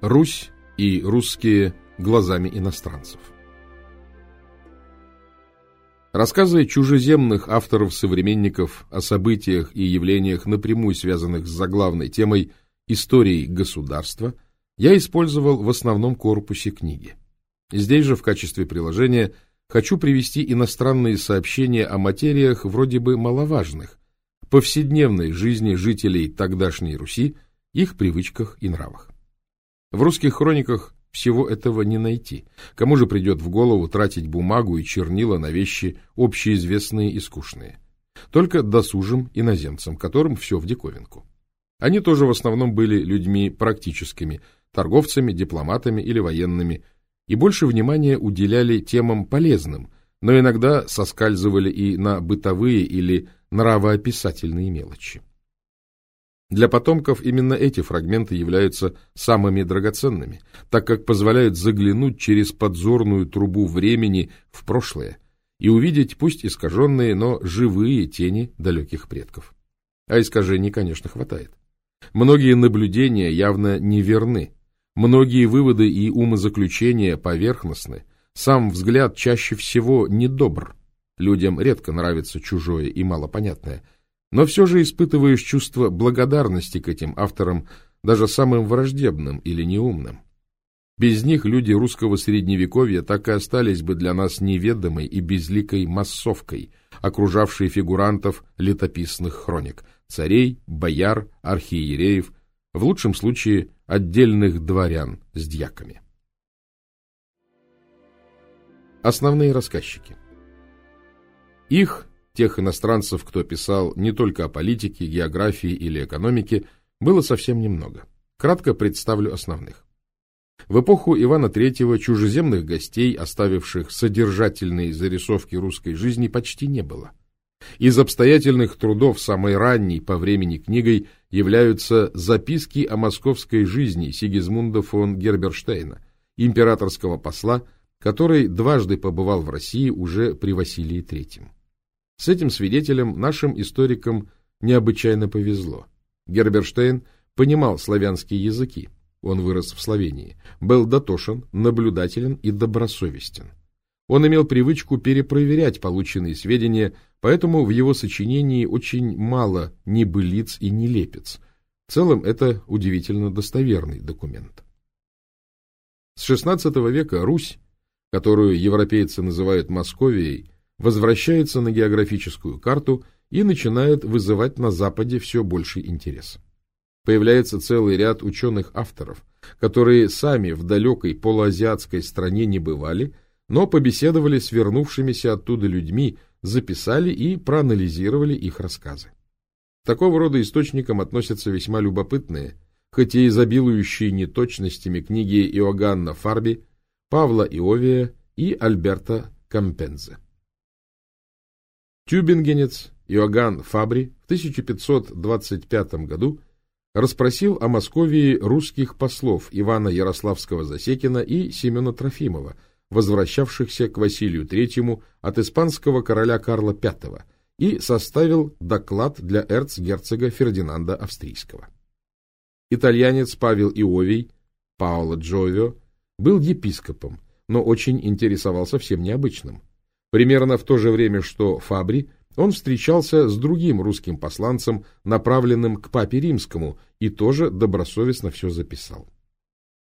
Русь и русские глазами иностранцев. Рассказы чужеземных авторов-современников о событиях и явлениях, напрямую связанных с заглавной темой истории государства, я использовал в основном корпусе книги. Здесь же в качестве приложения хочу привести иностранные сообщения о материях вроде бы маловажных, повседневной жизни жителей тогдашней Руси, их привычках и нравах. В русских хрониках всего этого не найти. Кому же придет в голову тратить бумагу и чернила на вещи общеизвестные и скучные? Только досужим иноземцам, которым все в диковинку. Они тоже в основном были людьми практическими, торговцами, дипломатами или военными, и больше внимания уделяли темам полезным, но иногда соскальзывали и на бытовые или нравоописательные мелочи. Для потомков именно эти фрагменты являются самыми драгоценными, так как позволяют заглянуть через подзорную трубу времени в прошлое и увидеть пусть искаженные, но живые тени далеких предков. А искажений, конечно, хватает. Многие наблюдения явно неверны, многие выводы и умозаключения поверхностны, сам взгляд чаще всего недобр. Людям редко нравится чужое и малопонятное – но все же испытываешь чувство благодарности к этим авторам, даже самым враждебным или неумным. Без них люди русского средневековья так и остались бы для нас неведомой и безликой массовкой, окружавшей фигурантов летописных хроник, царей, бояр, архиереев, в лучшем случае отдельных дворян с дьяками. Основные рассказчики Их тех иностранцев, кто писал не только о политике, географии или экономике, было совсем немного. Кратко представлю основных. В эпоху Ивана III чужеземных гостей, оставивших содержательные зарисовки русской жизни, почти не было. Из обстоятельных трудов самой ранней по времени книгой являются записки о московской жизни Сигизмунда фон Герберштейна, императорского посла, который дважды побывал в России уже при Василии III. С этим свидетелем нашим историкам необычайно повезло. Герберштейн понимал славянские языки, он вырос в Словении, был дотошен, наблюдателен и добросовестен. Он имел привычку перепроверять полученные сведения, поэтому в его сочинении очень мало небылиц и нелепец. В целом это удивительно достоверный документ. С XVI века Русь, которую европейцы называют Московией, возвращается на географическую карту и начинает вызывать на Западе все больший интерес. Появляется целый ряд ученых-авторов, которые сами в далекой полуазиатской стране не бывали, но побеседовали с вернувшимися оттуда людьми, записали и проанализировали их рассказы. Такого рода источникам относятся весьма любопытные, хоть и изобилующие неточностями книги Иоганна Фарби, Павла Иовия и Альберта Кампензе. Тюбингенец Иоганн Фабри в 1525 году расспросил о Московии русских послов Ивана Ярославского-Засекина и Семена Трофимова, возвращавшихся к Василию III от испанского короля Карла V, и составил доклад для эрцгерцога Фердинанда Австрийского. Итальянец Павел Иовий, Паоло Джовио, был епископом, но очень интересовался всем необычным – Примерно в то же время, что Фабри, он встречался с другим русским посланцем, направленным к папе римскому, и тоже добросовестно все записал.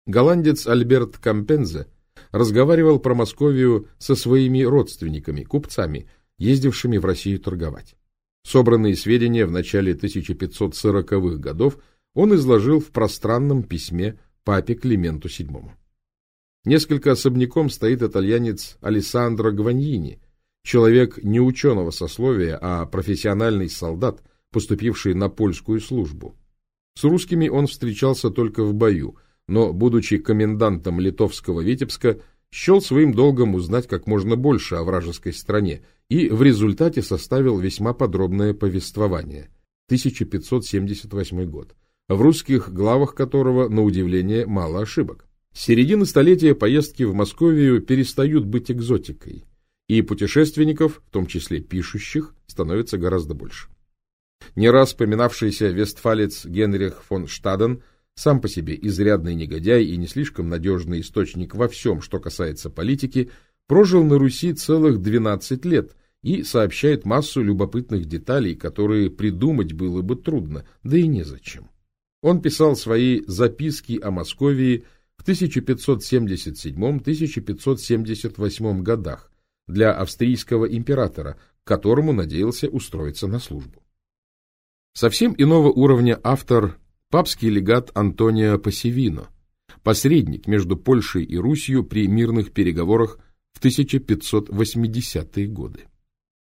Голландец Альберт Кампензе разговаривал про Московию со своими родственниками, купцами, ездившими в Россию торговать. Собранные сведения в начале 1540-х годов он изложил в пространном письме папе Клименту VII. Несколько особняком стоит итальянец Алессандро Гваньини, человек не ученого сословия, а профессиональный солдат, поступивший на польскую службу. С русскими он встречался только в бою, но, будучи комендантом литовского Витебска, счел своим долгом узнать как можно больше о вражеской стране и в результате составил весьма подробное повествование. 1578 год, в русских главах которого, на удивление, мало ошибок. С середины столетия поездки в Московию перестают быть экзотикой, и путешественников, в том числе пишущих, становится гораздо больше. Не раз поминавшийся вестфалец Генрих фон Штаден сам по себе изрядный негодяй и не слишком надежный источник во всем, что касается политики, прожил на Руси целых 12 лет и сообщает массу любопытных деталей, которые придумать было бы трудно, да и незачем. Он писал свои записки о Московии в 1577-1578 годах для австрийского императора, которому надеялся устроиться на службу. Совсем иного уровня автор папский легат Антонио Пассивино, посредник между Польшей и Русью при мирных переговорах в 1580-е годы.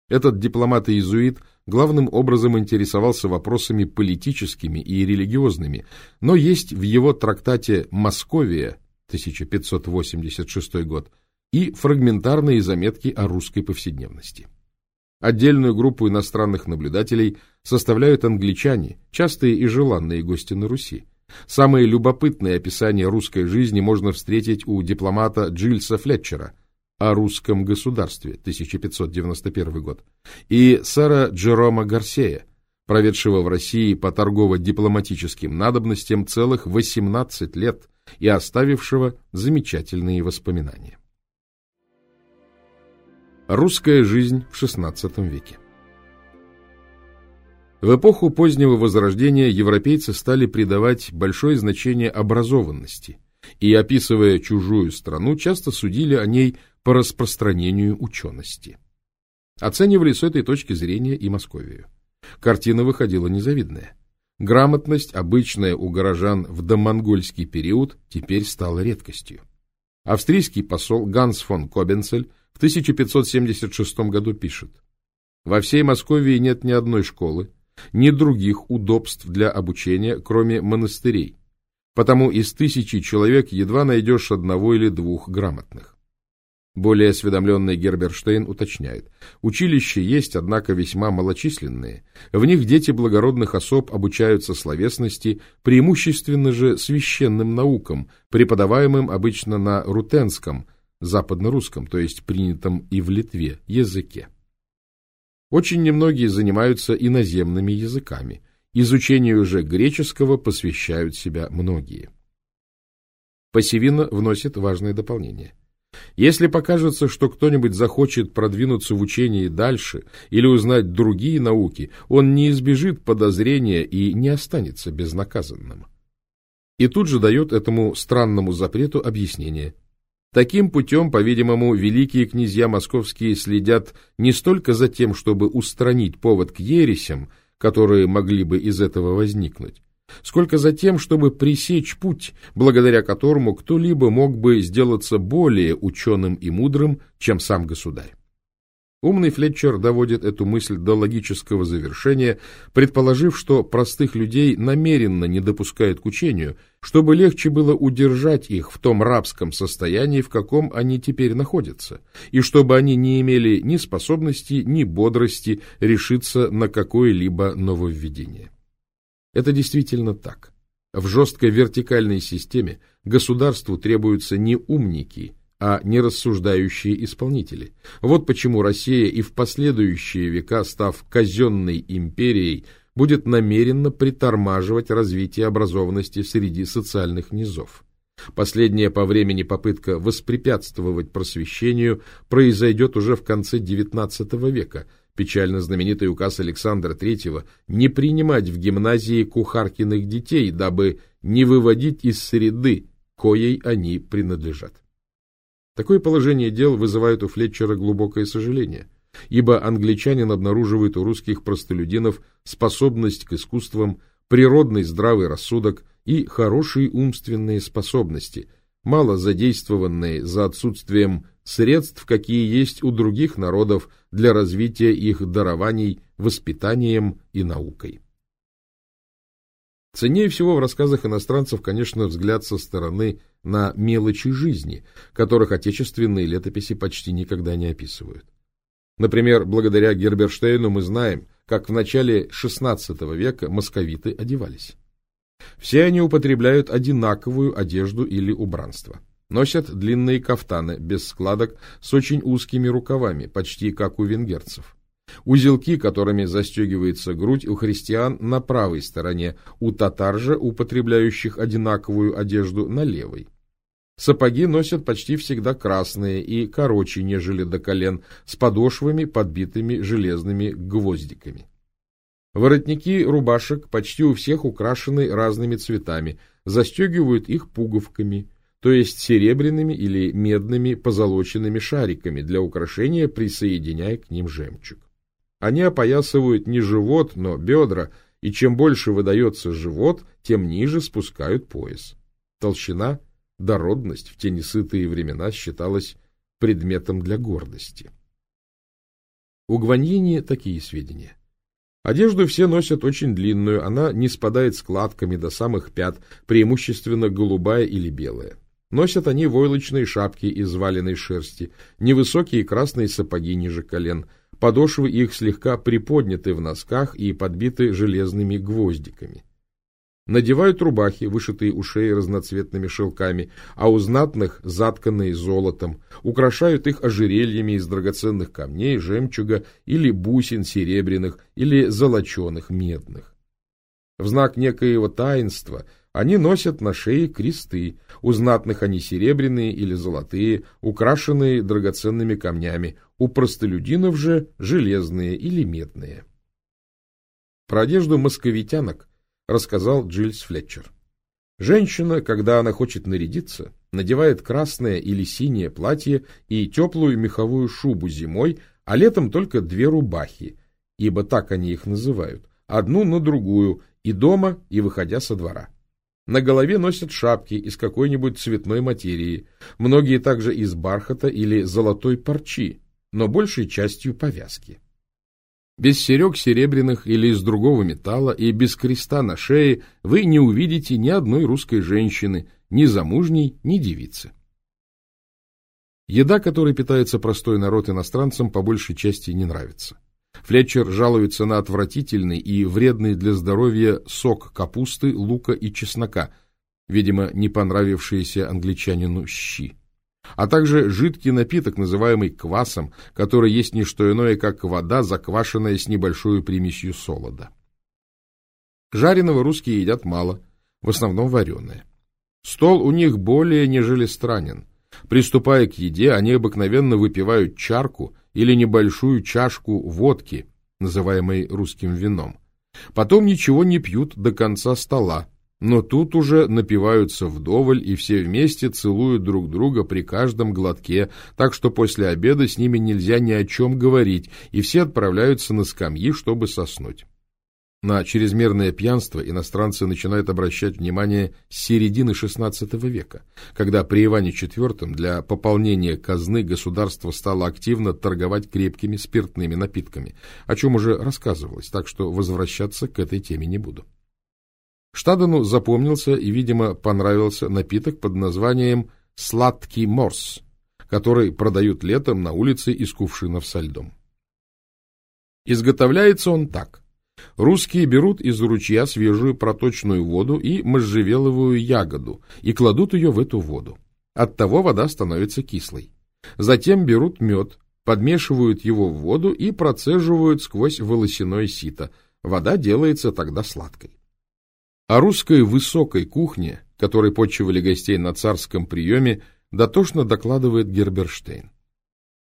Этот дипломат и иезуит главным образом интересовался вопросами политическими и религиозными, но есть в его трактате «Московия» 1586 год и фрагментарные заметки о русской повседневности. Отдельную группу иностранных наблюдателей составляют англичане, частые и желанные гости на Руси. Самые любопытные описания русской жизни можно встретить у дипломата Джильса Флетчера о русском государстве, 1591 год, и сэра Джерома Гарсея, проведшего в России по торгово-дипломатическим надобностям целых 18 лет и оставившего замечательные воспоминания. Русская жизнь в XVI веке В эпоху позднего Возрождения европейцы стали придавать большое значение образованности и, описывая чужую страну, часто судили о ней по распространению учености. Оценивали с этой точки зрения и Московию. Картина выходила незавидная. Грамотность, обычная у горожан в домонгольский период, теперь стала редкостью. Австрийский посол Ганс фон Кобенцель в 1576 году пишет, «Во всей Московии нет ни одной школы, ни других удобств для обучения, кроме монастырей, потому из тысячи человек едва найдешь одного или двух грамотных. Более осведомленный Герберштейн уточняет. Училища есть, однако весьма малочисленные. В них дети благородных особ обучаются словесности, преимущественно же священным наукам, преподаваемым обычно на рутенском, западно-русском, то есть принятом и в Литве, языке. Очень немногие занимаются иноземными языками. Изучению же греческого посвящают себя многие. Пассивина вносит важное дополнение. Если покажется, что кто-нибудь захочет продвинуться в учении дальше или узнать другие науки, он не избежит подозрения и не останется безнаказанным. И тут же дает этому странному запрету объяснение. Таким путем, по-видимому, великие князья московские следят не столько за тем, чтобы устранить повод к ересям, которые могли бы из этого возникнуть, сколько за тем, чтобы пресечь путь, благодаря которому кто-либо мог бы сделаться более ученым и мудрым, чем сам государь. Умный Флетчер доводит эту мысль до логического завершения, предположив, что простых людей намеренно не допускают к учению, чтобы легче было удержать их в том рабском состоянии, в каком они теперь находятся, и чтобы они не имели ни способности, ни бодрости решиться на какое-либо нововведение. Это действительно так. В жесткой вертикальной системе государству требуются не умники, а нерассуждающие исполнители. Вот почему Россия и в последующие века, став казенной империей, будет намеренно притормаживать развитие образованности среди социальных низов. Последняя по времени попытка воспрепятствовать просвещению произойдет уже в конце XIX века, печально знаменитый указ Александра III не принимать в гимназии кухаркиных детей, дабы не выводить из среды, коей они принадлежат. Такое положение дел вызывает у Флетчера глубокое сожаление, ибо англичанин обнаруживает у русских простолюдинов способность к искусствам, природный здравый рассудок и хорошие умственные способности, мало задействованные за отсутствием средств, какие есть у других народов для развития их дарований воспитанием и наукой. Ценнее всего в рассказах иностранцев, конечно, взгляд со стороны на мелочи жизни, которых отечественные летописи почти никогда не описывают. Например, благодаря Герберштейну мы знаем, как в начале XVI века московиты одевались. Все они употребляют одинаковую одежду или убранство. Носят длинные кафтаны, без складок, с очень узкими рукавами, почти как у венгерцев. Узелки, которыми застегивается грудь, у христиан на правой стороне, у татар же, употребляющих одинаковую одежду, на левой. Сапоги носят почти всегда красные и короче, нежели до колен, с подошвами, подбитыми железными гвоздиками. Воротники рубашек почти у всех украшены разными цветами, застегивают их пуговками, то есть серебряными или медными позолоченными шариками для украшения, присоединяя к ним жемчуг. Они опоясывают не живот, но бедра, и чем больше выдается живот, тем ниже спускают пояс. Толщина Дородность в те несытые времена считалась предметом для гордости. У Гваньини такие сведения. Одежду все носят очень длинную, она не спадает складками до самых пят, преимущественно голубая или белая. Носят они войлочные шапки из валеной шерсти, невысокие красные сапоги ниже колен, подошвы их слегка приподняты в носках и подбиты железными гвоздиками. Надевают рубахи, вышитые у шеи разноцветными шелками, а у знатных затканные золотом, украшают их ожерельями из драгоценных камней, жемчуга или бусин серебряных или золоченых медных. В знак некоего таинства они носят на шее кресты, у знатных они серебряные или золотые, украшенные драгоценными камнями, у простолюдинов же железные или медные. Про одежду московитянок рассказал Джильс Флетчер. Женщина, когда она хочет нарядиться, надевает красное или синее платье и теплую меховую шубу зимой, а летом только две рубахи, ибо так они их называют, одну на другую, и дома, и выходя со двора. На голове носят шапки из какой-нибудь цветной материи, многие также из бархата или золотой парчи, но большей частью повязки. Без серег серебряных или из другого металла и без креста на шее вы не увидите ни одной русской женщины, ни замужней, ни девицы. Еда, которой питается простой народ иностранцам, по большей части не нравится. Флетчер жалуется на отвратительный и вредный для здоровья сок капусты, лука и чеснока, видимо, не понравившиеся англичанину щи а также жидкий напиток, называемый квасом, который есть не что иное, как вода, заквашенная с небольшой примесью солода. Жареного русские едят мало, в основном вареное. Стол у них более нежели странен. Приступая к еде, они обыкновенно выпивают чарку или небольшую чашку водки, называемой русским вином. Потом ничего не пьют до конца стола, но тут уже напиваются вдоволь и все вместе целуют друг друга при каждом глотке, так что после обеда с ними нельзя ни о чем говорить, и все отправляются на скамьи, чтобы соснуть. На чрезмерное пьянство иностранцы начинают обращать внимание с середины XVI века, когда при Иване IV для пополнения казны государство стало активно торговать крепкими спиртными напитками, о чем уже рассказывалось, так что возвращаться к этой теме не буду. Штадену запомнился и, видимо, понравился напиток под названием «сладкий морс», который продают летом на улице из кувшинов со льдом. Изготовляется он так. Русские берут из ручья свежую проточную воду и можжевеловую ягоду и кладут ее в эту воду. Оттого вода становится кислой. Затем берут мед, подмешивают его в воду и процеживают сквозь волосяное сито. Вода делается тогда сладкой. О русской высокой кухне, которой почивали гостей на царском приеме, дотошно докладывает Герберштейн.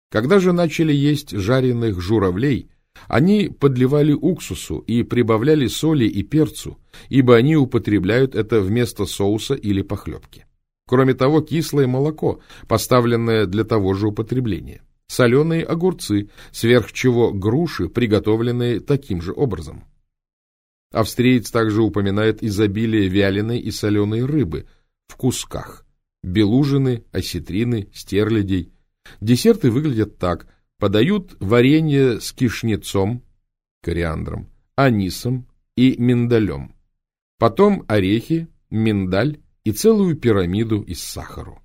Когда же начали есть жареных журавлей, они подливали уксусу и прибавляли соли и перцу, ибо они употребляют это вместо соуса или похлебки. Кроме того, кислое молоко, поставленное для того же употребления, соленые огурцы, сверх чего груши, приготовленные таким же образом. Австриец также упоминает изобилие вяленой и соленой рыбы в кусках, белужины, осетрины, стерлядей. Десерты выглядят так. Подают варенье с кишнецом, кориандром, анисом и миндалем. Потом орехи, миндаль и целую пирамиду из сахару.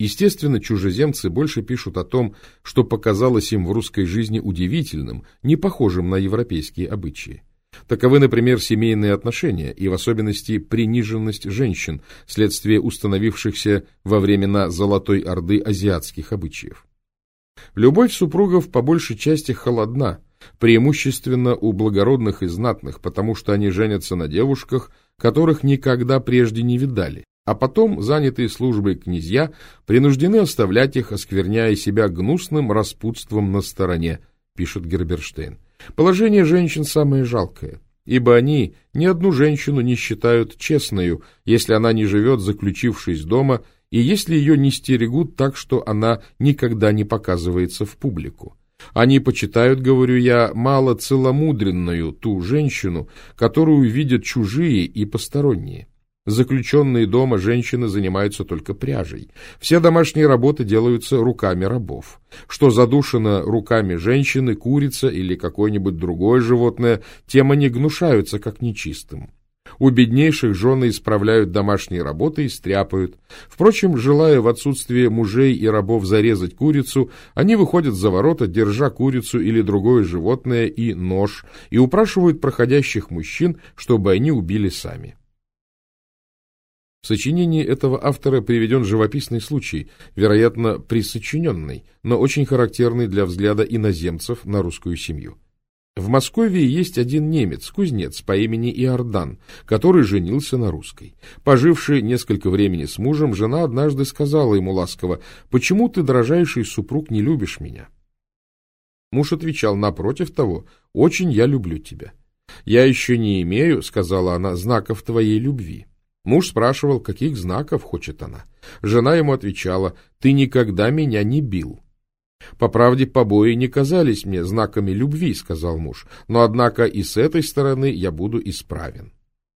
Естественно, чужеземцы больше пишут о том, что показалось им в русской жизни удивительным, не похожим на европейские обычаи. Таковы, например, семейные отношения и в особенности приниженность женщин, следствие установившихся во времена Золотой Орды азиатских обычаев. Любовь супругов по большей части холодна, преимущественно у благородных и знатных, потому что они женятся на девушках, которых никогда прежде не видали, а потом, занятые службой князья, принуждены оставлять их, оскверняя себя гнусным распутством на стороне, пишет Герберштейн. Положение женщин самое жалкое, ибо они ни одну женщину не считают честною, если она не живет, заключившись дома, и если ее не стерегут так, что она никогда не показывается в публику. Они почитают, говорю я, мало целомудренную ту женщину, которую видят чужие и посторонние. Заключенные дома женщины занимаются только пряжей. Все домашние работы делаются руками рабов. Что задушено руками женщины, курица или какое-нибудь другое животное, тем они гнушаются как нечистым. У беднейших жены исправляют домашние работы и стряпают. Впрочем, желая в отсутствие мужей и рабов зарезать курицу, они выходят за ворота, держа курицу или другое животное и нож, и упрашивают проходящих мужчин, чтобы они убили сами. В сочинении этого автора приведен живописный случай, вероятно, присочиненный, но очень характерный для взгляда иноземцев на русскую семью. В Москве есть один немец, кузнец по имени Иордан, который женился на русской. Поживший несколько времени с мужем, жена однажды сказала ему ласково, «Почему ты, дорожайший супруг, не любишь меня?» Муж отвечал, «Напротив того, очень я люблю тебя». «Я еще не имею, — сказала она, — знаков твоей любви». Муж спрашивал, каких знаков хочет она. Жена ему отвечала, «Ты никогда меня не бил». «По правде, побои не казались мне знаками любви», — сказал муж, «но, однако, и с этой стороны я буду исправен».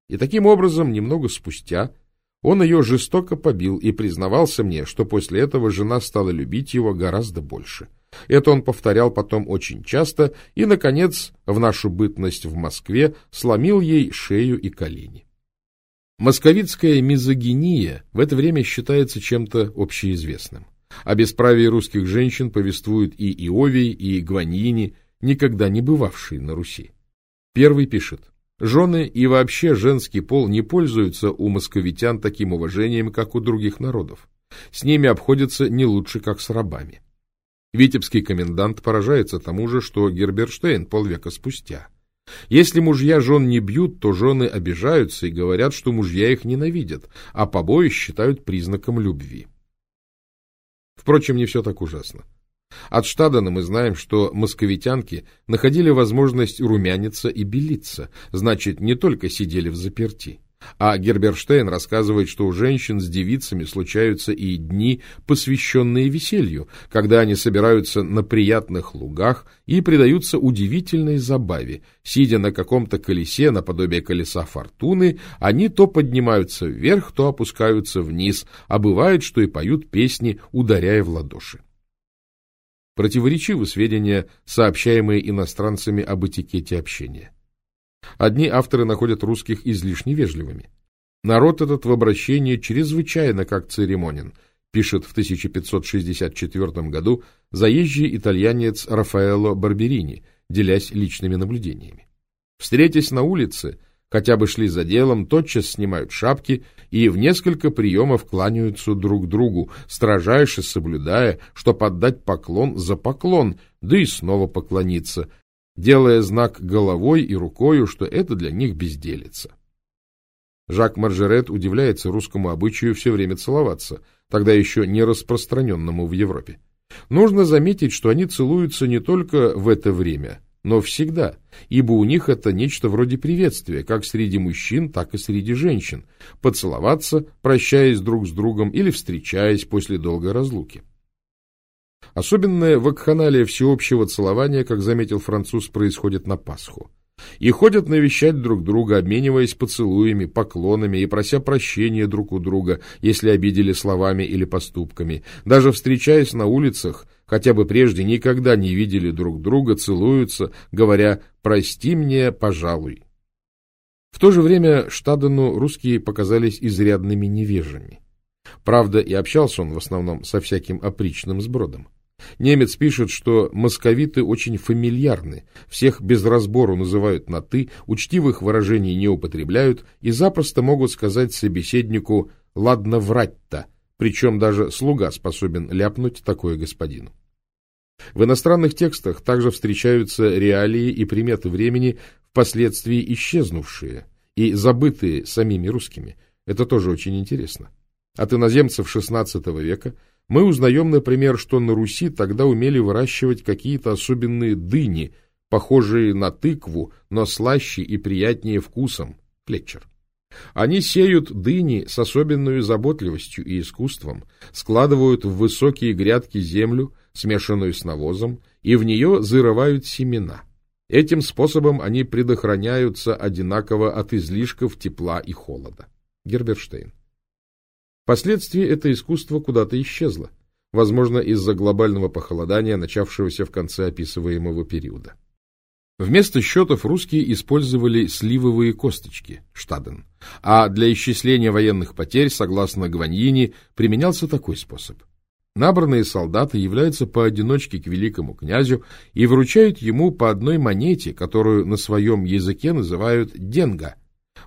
И таким образом, немного спустя, он ее жестоко побил и признавался мне, что после этого жена стала любить его гораздо больше. Это он повторял потом очень часто и, наконец, в нашу бытность в Москве сломил ей шею и колени. Московитская мизогиния в это время считается чем-то общеизвестным. О бесправии русских женщин повествуют и Иовий, и Гваньини, никогда не бывавшие на Руси. Первый пишет, «Жены и вообще женский пол не пользуются у московитян таким уважением, как у других народов. С ними обходятся не лучше, как с рабами». Витебский комендант поражается тому же, что Герберштейн полвека спустя. Если мужья жен не бьют, то жены обижаются и говорят, что мужья их ненавидят, а побои считают признаком любви. Впрочем, не все так ужасно. От Штадена мы знаем, что московитянки находили возможность румяниться и белиться, значит, не только сидели в заперти. А Герберштейн рассказывает, что у женщин с девицами случаются и дни, посвященные веселью, когда они собираются на приятных лугах и предаются удивительной забаве. Сидя на каком-то колесе, наподобие колеса фортуны, они то поднимаются вверх, то опускаются вниз, а бывает, что и поют песни, ударяя в ладоши. Противоречивы сведения, сообщаемые иностранцами об этикете общения. Одни авторы находят русских излишне вежливыми. Народ этот в обращении чрезвычайно как церемонен, пишет в 1564 году заезжий итальянец Рафаэло Барберини, делясь личными наблюдениями. Встретясь на улице, хотя бы шли за делом, тотчас снимают шапки и в несколько приемов кланяются друг другу, строжайше соблюдая, что поддать поклон за поклон, да и снова поклониться, делая знак головой и рукою, что это для них безделица. Жак Маржерет удивляется русскому обычаю все время целоваться, тогда еще не распространенному в Европе. Нужно заметить, что они целуются не только в это время, но всегда, ибо у них это нечто вроде приветствия, как среди мужчин, так и среди женщин, поцеловаться, прощаясь друг с другом или встречаясь после долгой разлуки. Особенная вакханалия всеобщего целования, как заметил француз, происходит на Пасху. И ходят навещать друг друга, обмениваясь поцелуями, поклонами и прося прощения друг у друга, если обидели словами или поступками. Даже встречаясь на улицах, хотя бы прежде никогда не видели друг друга, целуются, говоря «прости мне, пожалуй». В то же время Штадену русские показались изрядными невежами. Правда, и общался он в основном со всяким опричным сбродом. Немец пишет, что московиты очень фамильярны, всех без разбору называют на «ты», учтивых выражений не употребляют и запросто могут сказать собеседнику «ладно врать-то», причем даже слуга способен ляпнуть такое господину. В иностранных текстах также встречаются реалии и приметы времени, впоследствии исчезнувшие и забытые самими русскими. Это тоже очень интересно. От иноземцев XVI века мы узнаем, например, что на Руси тогда умели выращивать какие-то особенные дыни, похожие на тыкву, но слаще и приятнее вкусом, флетчер. Они сеют дыни с особенной заботливостью и искусством, складывают в высокие грядки землю, смешанную с навозом, и в нее зарывают семена. Этим способом они предохраняются одинаково от излишков тепла и холода. Герберштейн. Впоследствии это искусство куда-то исчезло, возможно, из-за глобального похолодания, начавшегося в конце описываемого периода. Вместо счетов русские использовали сливовые косточки, штаден, а для исчисления военных потерь, согласно Гваньини, применялся такой способ. Набранные солдаты являются поодиночке к великому князю и вручают ему по одной монете, которую на своем языке называют денга.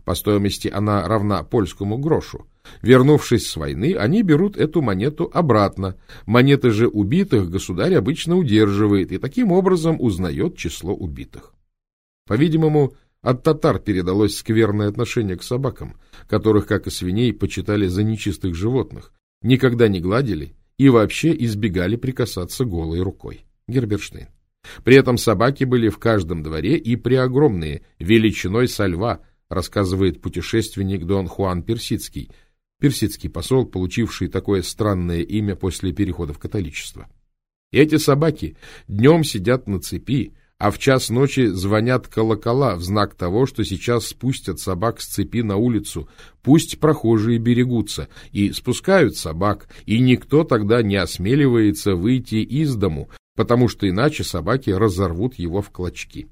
По стоимости она равна польскому грошу. Вернувшись с войны, они берут эту монету обратно. Монеты же убитых государь обычно удерживает и таким образом узнает число убитых. По-видимому, от татар передалось скверное отношение к собакам, которых, как и свиней, почитали за нечистых животных, никогда не гладили и вообще избегали прикасаться голой рукой. Герберштейн. При этом собаки были в каждом дворе и преогромные, величиной со льва, рассказывает путешественник Дон Хуан Персидский, персидский посол, получивший такое странное имя после перехода в католичество. Эти собаки днем сидят на цепи, а в час ночи звонят колокола в знак того, что сейчас спустят собак с цепи на улицу, пусть прохожие берегутся, и спускают собак, и никто тогда не осмеливается выйти из дому, потому что иначе собаки разорвут его в клочки.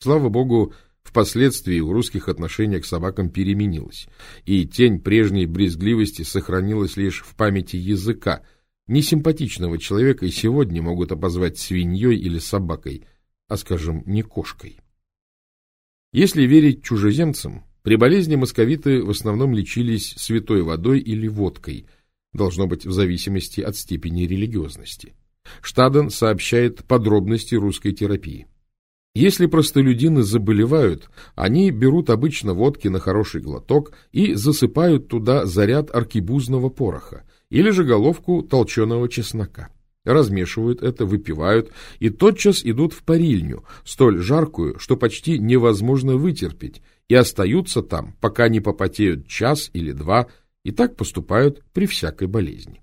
Слава богу, Впоследствии у русских отношение к собакам переменилось, и тень прежней брезгливости сохранилась лишь в памяти языка. Несимпатичного человека и сегодня могут обозвать свиньей или собакой, а, скажем, не кошкой. Если верить чужеземцам, при болезни московиты в основном лечились святой водой или водкой, должно быть в зависимости от степени религиозности. Штаден сообщает подробности русской терапии. Если простолюдины заболевают, они берут обычно водки на хороший глоток и засыпают туда заряд аркибузного пороха или же головку толченого чеснока. Размешивают это, выпивают и тотчас идут в парильню, столь жаркую, что почти невозможно вытерпеть, и остаются там, пока не попотеют час или два, и так поступают при всякой болезни.